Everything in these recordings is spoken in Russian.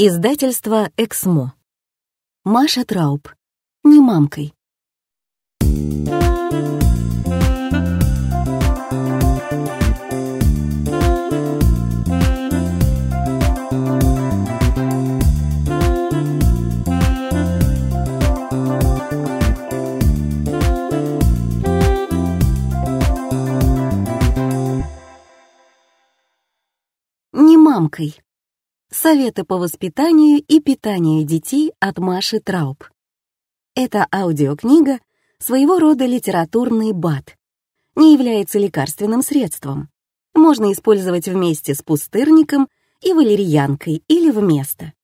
Издательство «Эксмо». Маша Трауб. Не мамкой. Не мамкой. Советы по воспитанию и питанию детей от Маши Трауб. Эта аудиокнига — своего рода литературный БАД. Не является лекарственным средством. Можно использовать вместе с пустырником и валерьянкой или вместо.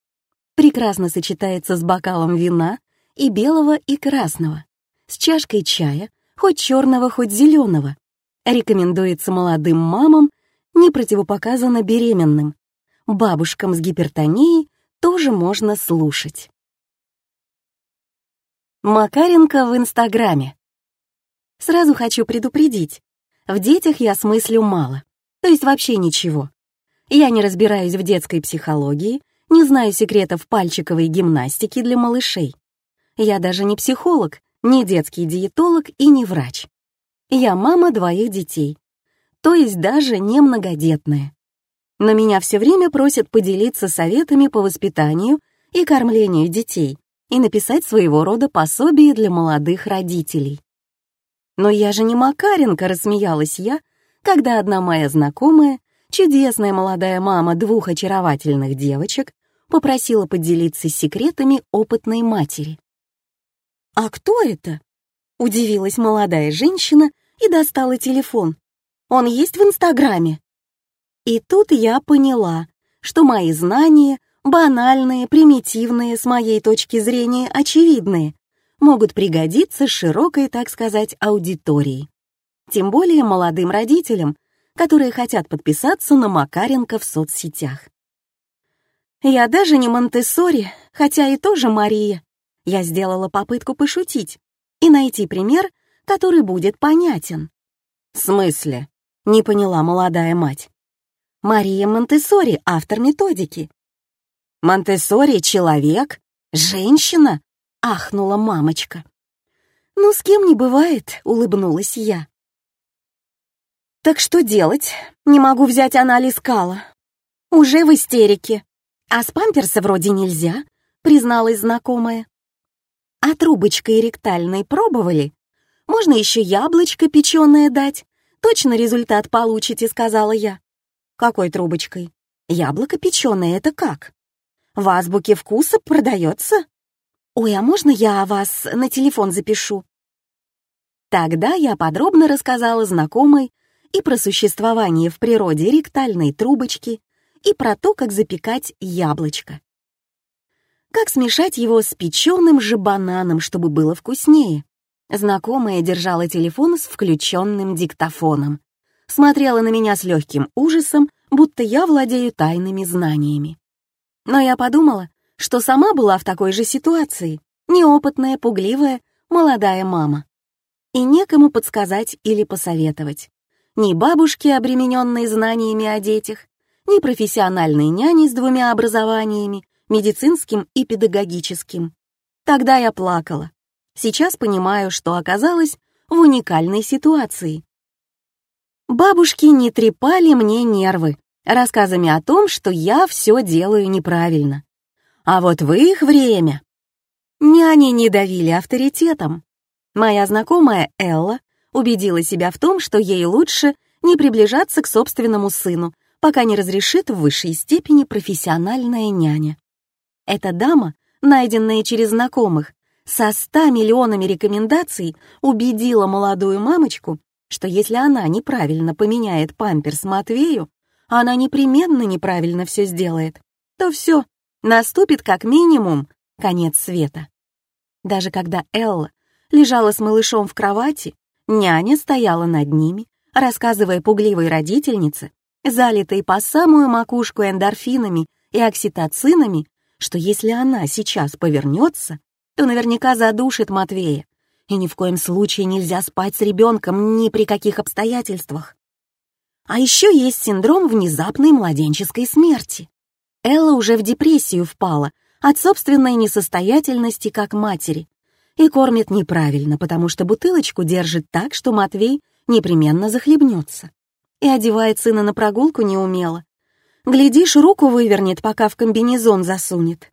Прекрасно сочетается с бокалом вина и белого, и красного, с чашкой чая, хоть черного, хоть зеленого. Рекомендуется молодым мамам, не противопоказано беременным, бабушкам с гипертонией тоже можно слушать. Макаренко в Инстаграме. Сразу хочу предупредить, в детях я смыслю мало, то есть вообще ничего. Я не разбираюсь в детской психологии, не знаю секретов пальчиковой гимнастики для малышей. Я даже не психолог, не детский диетолог и не врач. Я мама двоих детей, то есть даже не многодетная но меня все время просят поделиться советами по воспитанию и кормлению детей и написать своего рода пособие для молодых родителей. Но я же не Макаренко, рассмеялась я, когда одна моя знакомая, чудесная молодая мама двух очаровательных девочек, попросила поделиться секретами опытной матери. «А кто это?» — удивилась молодая женщина и достала телефон. «Он есть в Инстаграме?» И тут я поняла, что мои знания, банальные, примитивные, с моей точки зрения очевидные, могут пригодиться широкой, так сказать, аудитории. Тем более молодым родителям, которые хотят подписаться на Макаренко в соцсетях. Я даже не Монтессори, хотя и тоже Мария. Я сделала попытку пошутить и найти пример, который будет понятен. «В смысле?» — не поняла молодая мать. Мария Монтессори, автор методики. «Монтессори — человек? Женщина?» — ахнула мамочка. «Ну, с кем не бывает», — улыбнулась я. «Так что делать? Не могу взять анализ кала. Уже в истерике. А с памперса вроде нельзя», — призналась знакомая. «А трубочкой ректальной пробовали? Можно еще яблочко печеное дать. Точно результат получите», — сказала я. Какой трубочкой? Яблоко печеное — это как? В азбуке вкуса продается? Ой, а можно я вас на телефон запишу? Тогда я подробно рассказала знакомой и про существование в природе ректальной трубочки, и про то, как запекать яблочко. Как смешать его с печеным же бананом, чтобы было вкуснее. Знакомая держала телефон с включенным диктофоном смотрела на меня с легким ужасом, будто я владею тайными знаниями. Но я подумала, что сама была в такой же ситуации, неопытная, пугливая, молодая мама. И некому подсказать или посоветовать. Ни бабушки, обремененные знаниями о детях, ни профессиональной няни с двумя образованиями, медицинским и педагогическим. Тогда я плакала. Сейчас понимаю, что оказалась в уникальной ситуации. Бабушки не трепали мне нервы рассказами о том, что я все делаю неправильно. А вот в их время няни не давили авторитетом. Моя знакомая Элла убедила себя в том, что ей лучше не приближаться к собственному сыну, пока не разрешит в высшей степени профессиональная няня. Эта дама, найденная через знакомых, со ста миллионами рекомендаций убедила молодую мамочку что если она неправильно поменяет памперс Матвею, она непременно неправильно все сделает, то все, наступит как минимум конец света. Даже когда Элла лежала с малышом в кровати, няня стояла над ними, рассказывая пугливой родительнице, залитой по самую макушку эндорфинами и окситоцинами, что если она сейчас повернется, то наверняка задушит Матвея, и ни в коем случае нельзя спать с ребенком ни при каких обстоятельствах. А еще есть синдром внезапной младенческой смерти. Элла уже в депрессию впала от собственной несостоятельности как матери и кормит неправильно, потому что бутылочку держит так, что Матвей непременно захлебнется. И одевает сына на прогулку неумело. Глядишь, руку вывернет, пока в комбинезон засунет.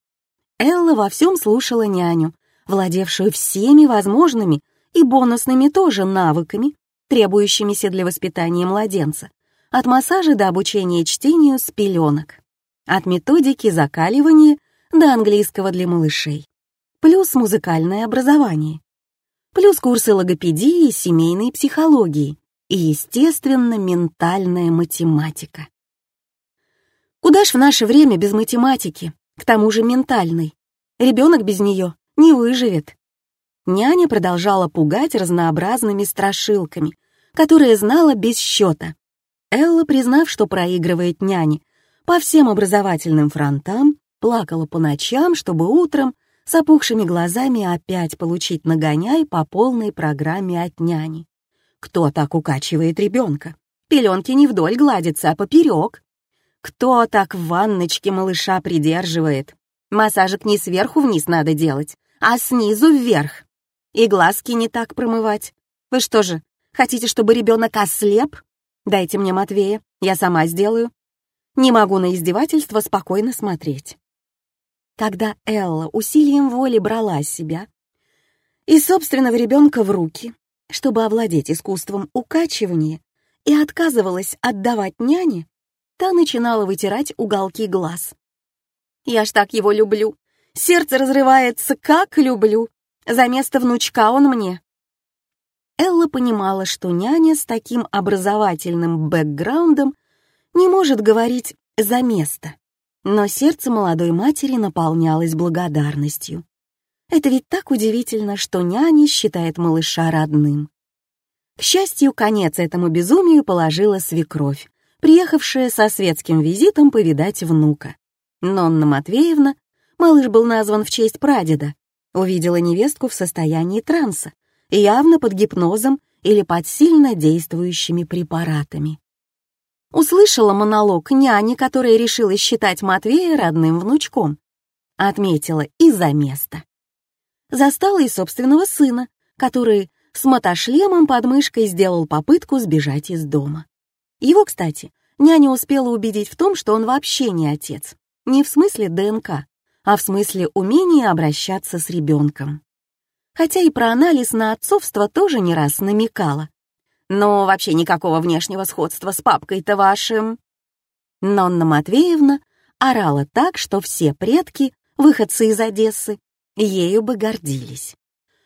Элла во всем слушала няню, владевшую всеми возможными и бонусными тоже навыками, требующимися для воспитания младенца, от массажа до обучения чтению с пеленок, от методики закаливания до английского для малышей, плюс музыкальное образование, плюс курсы логопедии и семейной психологии и, естественно, ментальная математика. Куда ж в наше время без математики, к тому же ментальной? Ребенок без нее не выживет. Няня продолжала пугать разнообразными страшилками, которые знала без счета. Элла, признав, что проигрывает няне, по всем образовательным фронтам, плакала по ночам, чтобы утром с опухшими глазами опять получить нагоняй по полной программе от няни. Кто так укачивает ребенка? Пеленки не вдоль гладятся, а поперек. Кто так в ванночке малыша придерживает? Массажик не сверху вниз надо делать, а снизу вверх. И глазки не так промывать. Вы что же, хотите, чтобы ребенок ослеп? Дайте мне Матвея, я сама сделаю. Не могу на издевательство спокойно смотреть. Когда Элла усилием воли брала себя и собственного ребенка в руки, чтобы овладеть искусством укачивания, и отказывалась отдавать няне, та начинала вытирать уголки глаз. «Я ж так его люблю. Сердце разрывается, как люблю. За место внучка он мне». Элла понимала, что няня с таким образовательным бэкграундом не может говорить «за место». Но сердце молодой матери наполнялось благодарностью. Это ведь так удивительно, что няня считает малыша родным. К счастью, конец этому безумию положила свекровь, приехавшая со светским визитом повидать внука. Нонна Матвеевна, малыш был назван в честь прадеда, увидела невестку в состоянии транса, явно под гипнозом или под сильно действующими препаратами услышала монолог няни, которая решила считать Матвея родным внучком. Отметила и за место. Застала и собственного сына, который с мотошлемом под мышкой сделал попытку сбежать из дома. Его, кстати, няня успела убедить в том, что он вообще не отец. Не в смысле ДНК, а в смысле умения обращаться с ребенком. Хотя и про анализ на отцовство тоже не раз намекала, но вообще никакого внешнего сходства с папкой-то вашим. Нонна Матвеевна орала так, что все предки, выходцы из Одессы, ею бы гордились.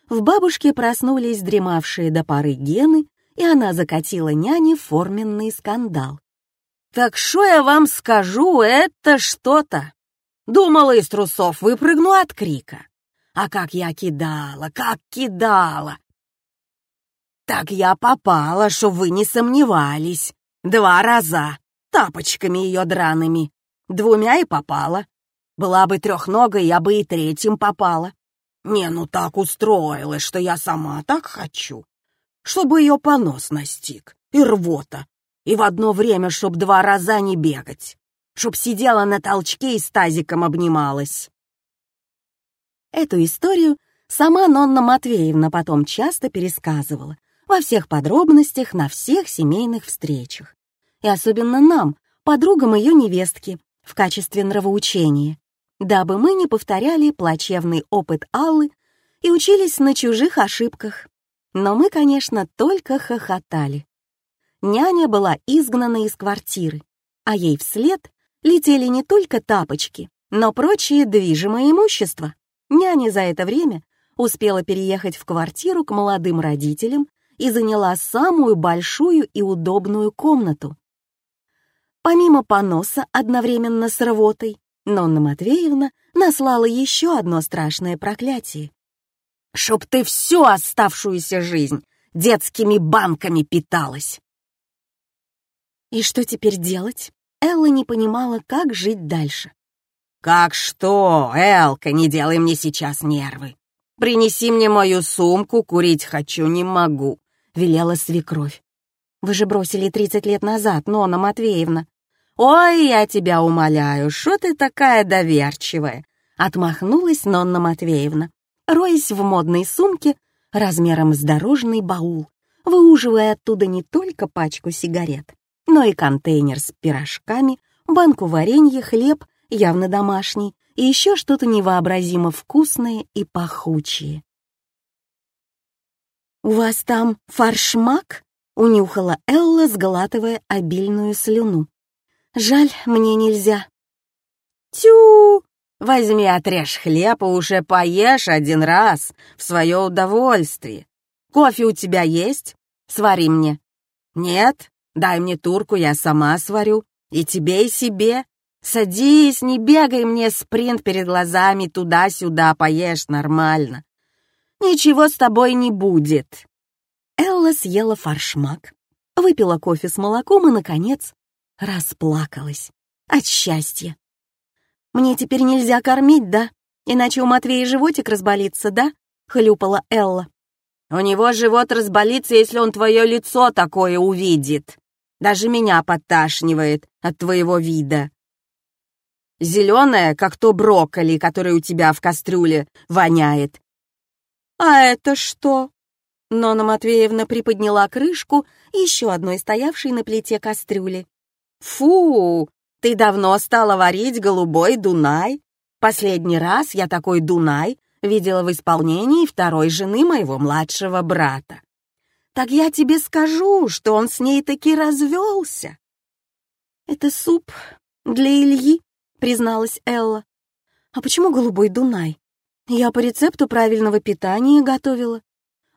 В бабушке проснулись дремавшие до поры гены, и она закатила няне форменный скандал. «Так что я вам скажу, это что-то!» Думала, из трусов выпрыгну от крика. А как я кидала, как кидала! Так я попала, что вы не сомневались. Два раза. Тапочками ее драными. Двумя и попала. Была бы трехногой, я бы и третьим попала. Не, ну так устроилось, что я сама так хочу. Чтобы ее понос настиг. И рвота. И в одно время, чтоб два раза не бегать. Чтоб сидела на толчке и с тазиком обнималась. Эту историю сама Нонна Матвеевна потом часто пересказывала, во всех подробностях на всех семейных встречах. И особенно нам, подругам ее невестки, в качестве нравоучения, дабы мы не повторяли плачевный опыт Аллы и учились на чужих ошибках. Но мы, конечно, только хохотали. Няня была изгнана из квартиры, а ей вслед летели не только тапочки, но прочее движимое имущество. Няня за это время успела переехать в квартиру к молодым родителям и заняла самую большую и удобную комнату. Помимо поноса одновременно с рвотой, Нонна Матвеевна наслала еще одно страшное проклятие. «Чтоб ты всю оставшуюся жизнь детскими банками питалась!» И что теперь делать? Элла не понимала, как жить дальше. «Как что, Элка, не делай мне сейчас нервы. Принеси мне мою сумку, курить хочу, не могу велела свекровь. «Вы же бросили 30 лет назад, Нона Матвеевна. «Ой, я тебя умоляю, что ты такая доверчивая?» Отмахнулась Нонна Матвеевна, роясь в модной сумке размером с дорожный баул, выуживая оттуда не только пачку сигарет, но и контейнер с пирожками, банку варенья, хлеб, явно домашний, и еще что-то невообразимо вкусное и пахучее. «У вас там фаршмак?» — унюхала Элла, сглатывая обильную слюну. «Жаль, мне нельзя». «Тю! Возьми, отрежь хлеб и уже поешь один раз в свое удовольствие. Кофе у тебя есть? Свари мне». «Нет? Дай мне турку, я сама сварю. И тебе, и себе. Садись, не бегай мне спринт перед глазами туда-сюда, поешь нормально. Ничего с тобой не будет. Элла съела фаршмак, выпила кофе с молоком и, наконец, расплакалась от счастья. «Мне теперь нельзя кормить, да? Иначе у Матвея животик разболится, да?» — хлюпала Элла. «У него живот разболится, если он твое лицо такое увидит. Даже меня подташнивает от твоего вида. Зеленая, как то брокколи, который у тебя в кастрюле, воняет. А это что? Нона Матвеевна приподняла крышку еще одной стоявшей на плите кастрюли. Фу, ты давно стала варить голубой Дунай. Последний раз я такой Дунай видела в исполнении второй жены моего младшего брата. Так я тебе скажу, что он с ней таки развелся. Это суп для Ильи, призналась Элла. «А почему голубой Дунай? Я по рецепту правильного питания готовила.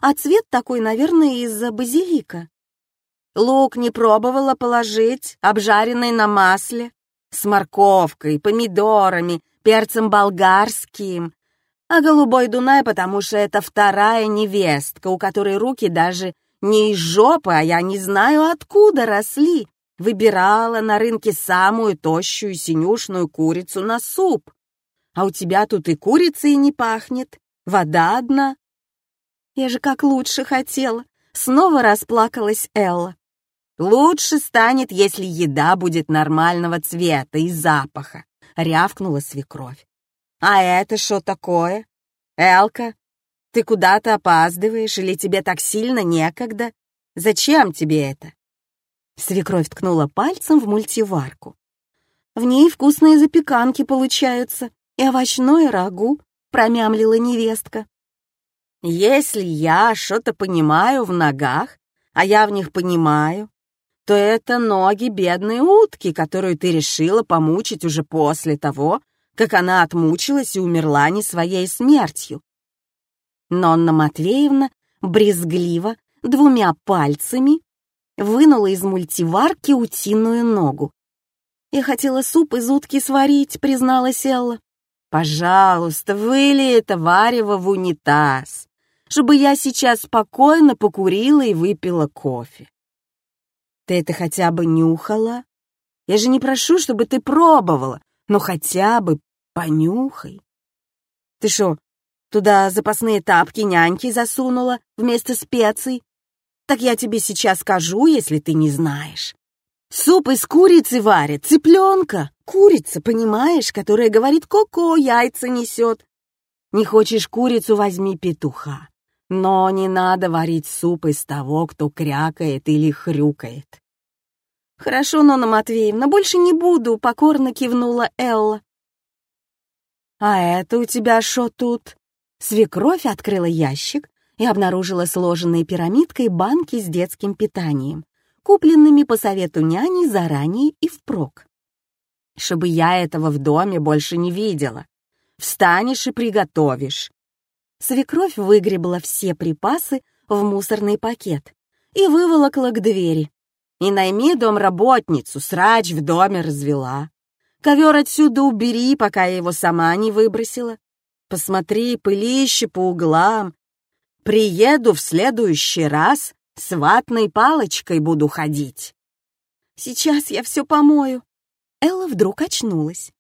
А цвет такой, наверное, из-за базилика». «Лук не пробовала положить, обжаренный на масле, с морковкой, помидорами, перцем болгарским. А голубой Дунай, потому что это вторая невестка, у которой руки даже не из жопы, а я не знаю, откуда росли выбирала на рынке самую тощую синюшную курицу на суп. А у тебя тут и курицей не пахнет, вода одна. Я же как лучше хотела. Снова расплакалась Элла. Лучше станет, если еда будет нормального цвета и запаха, рявкнула свекровь. А это что такое? Элка, ты куда-то опаздываешь или тебе так сильно некогда? Зачем тебе это? Свекровь ткнула пальцем в мультиварку. «В ней вкусные запеканки получаются и овощное рагу», — промямлила невестка. «Если я что-то понимаю в ногах, а я в них понимаю, то это ноги бедной утки, которую ты решила помучить уже после того, как она отмучилась и умерла не своей смертью». Нонна Матвеевна брезгливо двумя пальцами вынула из мультиварки утиную ногу. «Я хотела суп из утки сварить», — призналась Элла. «Пожалуйста, выли это варево в унитаз, чтобы я сейчас спокойно покурила и выпила кофе». «Ты это хотя бы нюхала? Я же не прошу, чтобы ты пробовала, но хотя бы понюхай». «Ты что, туда запасные тапки няньки засунула вместо специй?» Так я тебе сейчас скажу, если ты не знаешь. Суп из курицы варят, цыпленка. Курица, понимаешь, которая говорит «ко-ко», яйца несет. Не хочешь курицу, возьми петуха. Но не надо варить суп из того, кто крякает или хрюкает. «Хорошо, Нона Матвеевна, больше не буду», — покорно кивнула Элла. «А это у тебя что тут?» Свекровь открыла ящик, и обнаружила сложенные пирамидкой банки с детским питанием, купленными по совету няни заранее и впрок. Чтобы я этого в доме больше не видела. Встанешь и приготовишь. Свекровь выгребла все припасы в мусорный пакет и выволокла к двери. И найми домработницу, срач в доме развела. Ковер отсюда убери, пока я его сама не выбросила. Посмотри, пылище по углам, Приеду в следующий раз, с ватной палочкой буду ходить. Сейчас я все помою. Элла вдруг очнулась.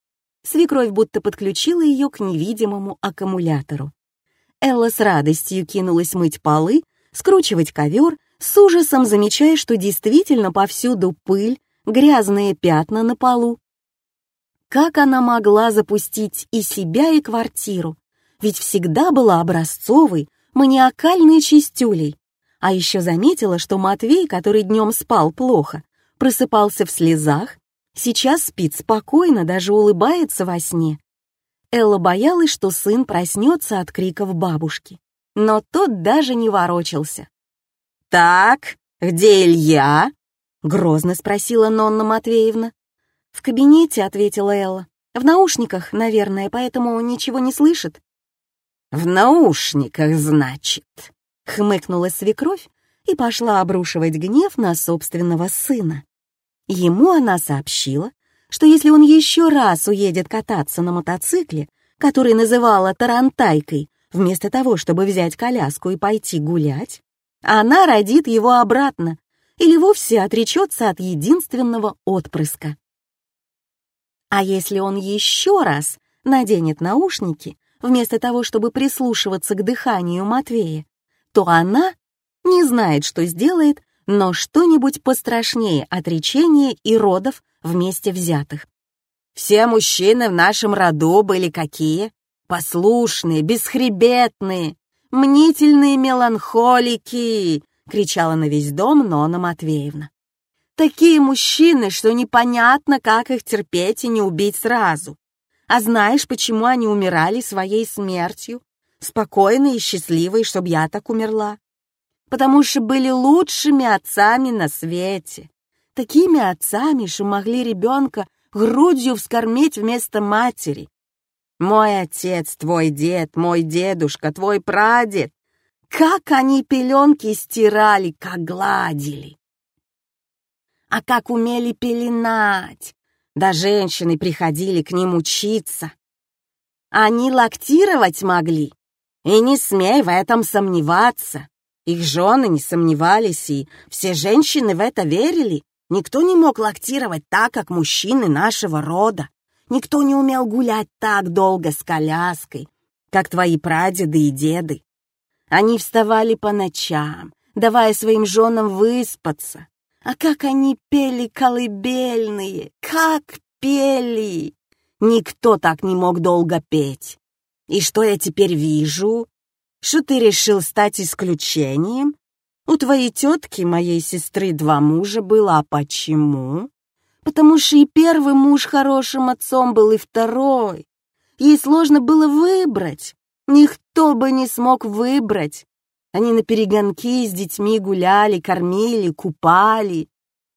Свекровь будто подключила ее к невидимому аккумулятору. Элла с радостью кинулась мыть полы, скручивать ковер, с ужасом замечая, что действительно повсюду пыль, грязные пятна на полу. Как она могла запустить и себя, и квартиру? Ведь всегда была образцовой, маниакальной чистюлей. А еще заметила, что Матвей, который днем спал плохо, просыпался в слезах, сейчас спит спокойно, даже улыбается во сне. Элла боялась, что сын проснется от криков бабушки. Но тот даже не ворочался. «Так, где Илья?» — грозно спросила Нонна Матвеевна. «В кабинете», — ответила Элла. «В наушниках, наверное, поэтому ничего не слышит». «В наушниках, значит», — хмыкнула свекровь и пошла обрушивать гнев на собственного сына. Ему она сообщила, что если он еще раз уедет кататься на мотоцикле, который называла тарантайкой, вместо того, чтобы взять коляску и пойти гулять, она родит его обратно или вовсе отречется от единственного отпрыска. А если он еще раз наденет наушники, вместо того, чтобы прислушиваться к дыханию Матвея, то она не знает, что сделает, но что-нибудь пострашнее отречения и родов вместе взятых. Все мужчины в нашем роду были какие? Послушные, бесхребетные, мнительные меланхолики, кричала на весь дом Нона Матвеевна. Такие мужчины, что непонятно, как их терпеть и не убить сразу. А знаешь, почему они умирали своей смертью? Спокойной и счастливой, чтобы я так умерла. Потому что были лучшими отцами на свете. Такими отцами, что могли ребенка грудью вскормить вместо матери. Мой отец, твой дед, мой дедушка, твой прадед. Как они пеленки стирали, как гладили а как умели пеленать. Да женщины приходили к ним учиться. Они лактировать могли, и не смей в этом сомневаться. Их жены не сомневались, и все женщины в это верили. Никто не мог лактировать так, как мужчины нашего рода. Никто не умел гулять так долго с коляской, как твои прадеды и деды. Они вставали по ночам, давая своим женам выспаться, а как они пели колыбельные! Как пели! Никто так не мог долго петь. И что я теперь вижу? Что ты решил стать исключением? У твоей тетки, моей сестры, два мужа было, а почему? Потому что и первый муж хорошим отцом был, и второй. Ей сложно было выбрать. Никто бы не смог выбрать. Они на перегонки с детьми гуляли, кормили, купали.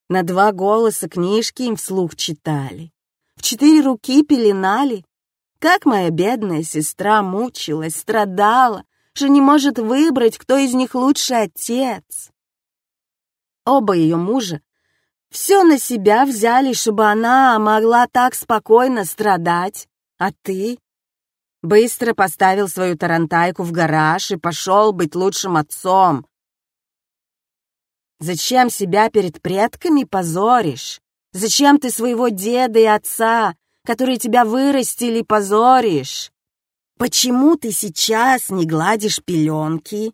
На два голоса книжки им вслух читали. В четыре руки пеленали. Как моя бедная сестра мучилась, страдала, что не может выбрать, кто из них лучший отец. Оба ее мужа все на себя взяли, чтобы она могла так спокойно страдать. А ты? Быстро поставил свою тарантайку в гараж и пошел быть лучшим отцом. Зачем себя перед предками позоришь? Зачем ты своего деда и отца, которые тебя вырастили, позоришь? Почему ты сейчас не гладишь пеленки?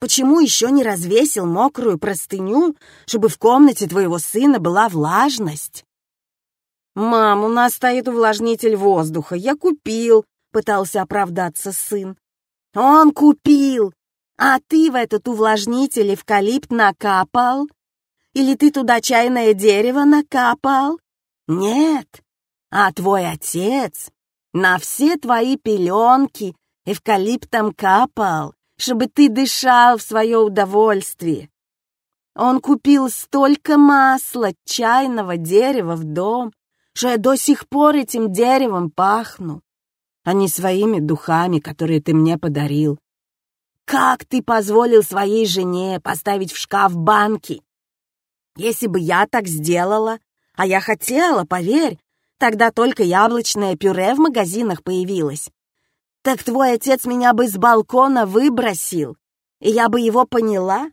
Почему еще не развесил мокрую простыню, чтобы в комнате твоего сына была влажность? «Мам, у нас стоит увлажнитель воздуха. Я купил пытался оправдаться сын. «Он купил! А ты в этот увлажнитель эвкалипт накапал? Или ты туда чайное дерево накапал? Нет, а твой отец на все твои пеленки эвкалиптом капал, чтобы ты дышал в свое удовольствие. Он купил столько масла чайного дерева в дом, что я до сих пор этим деревом пахну а не своими духами, которые ты мне подарил. Как ты позволил своей жене поставить в шкаф банки? Если бы я так сделала, а я хотела, поверь, тогда только яблочное пюре в магазинах появилось. Так твой отец меня бы с балкона выбросил, и я бы его поняла,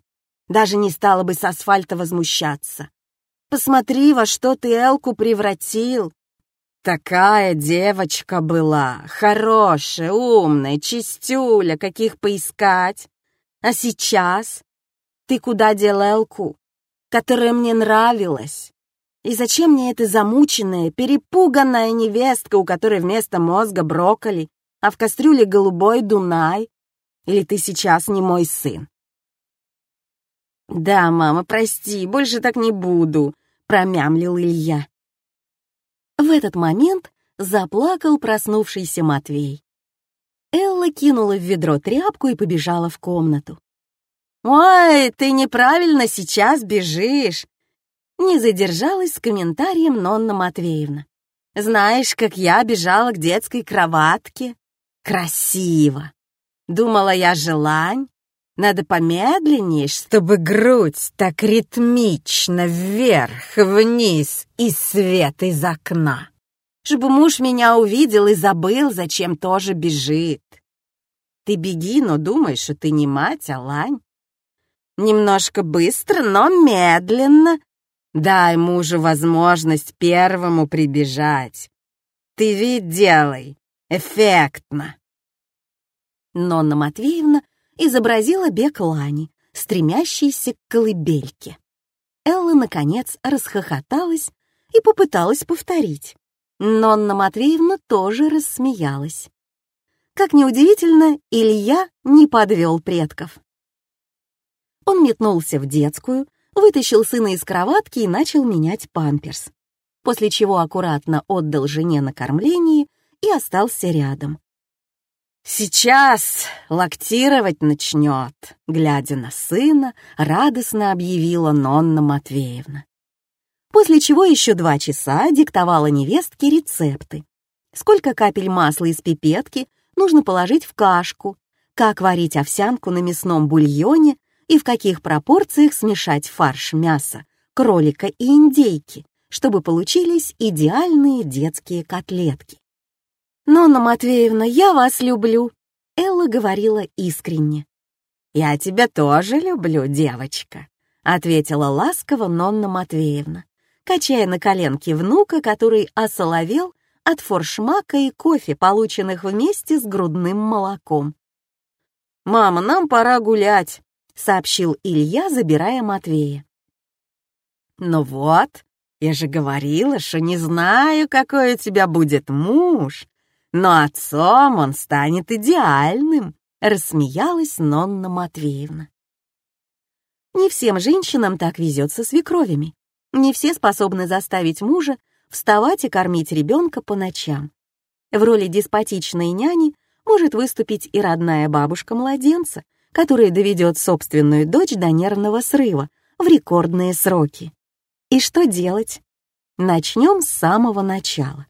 даже не стала бы с асфальта возмущаться. Посмотри, во что ты Элку превратил. Такая девочка была, хорошая, умная, чистюля, каких поискать. А сейчас ты куда дел Элку, которая мне нравилась? И зачем мне эта замученная, перепуганная невестка, у которой вместо мозга брокколи, а в кастрюле голубой дунай? Или ты сейчас не мой сын?» «Да, мама, прости, больше так не буду», — промямлил Илья. Этот момент заплакал проснувшийся Матвей. Элла кинула в ведро тряпку и побежала в комнату. «Ой, ты неправильно сейчас бежишь!» Не задержалась с комментарием Нонна Матвеевна. «Знаешь, как я бежала к детской кроватке? Красиво! Думала я желань, надо помедленнее, чтобы грудь так ритмично вверх, вниз и свет из окна. Чтобы муж меня увидел и забыл, зачем тоже бежит. Ты беги, но думай, что ты не мать, а лань. Немножко быстро, но медленно. Дай мужу возможность первому прибежать. Ты вид делай, эффектно. Нонна Матвеевна изобразила бег Лани, стремящейся к колыбельке. Элла, наконец, расхохоталась и попыталась повторить. Нонна Матвеевна тоже рассмеялась. Как неудивительно, Илья не подвел предков. Он метнулся в детскую, вытащил сына из кроватки и начал менять памперс, после чего аккуратно отдал жене на кормление и остался рядом. «Сейчас лактировать начнет», — глядя на сына, радостно объявила Нонна Матвеевна. После чего еще два часа диктовала невестке рецепты. Сколько капель масла из пипетки нужно положить в кашку, как варить овсянку на мясном бульоне и в каких пропорциях смешать фарш мяса, кролика и индейки, чтобы получились идеальные детские котлетки. «Нонна Матвеевна, я вас люблю!» Элла говорила искренне. «Я тебя тоже люблю, девочка», — ответила ласково Нонна Матвеевна, качая на коленке внука, который осоловел от форшмака и кофе, полученных вместе с грудным молоком. «Мама, нам пора гулять», — сообщил Илья, забирая Матвея. «Ну вот, я же говорила, что не знаю, какой у тебя будет муж», но отцом он станет идеальным, рассмеялась Нонна Матвеевна. Не всем женщинам так везет со свекровями. Не все способны заставить мужа вставать и кормить ребенка по ночам. В роли деспотичной няни может выступить и родная бабушка младенца, которая доведет собственную дочь до нервного срыва в рекордные сроки. И что делать? Начнем с самого начала.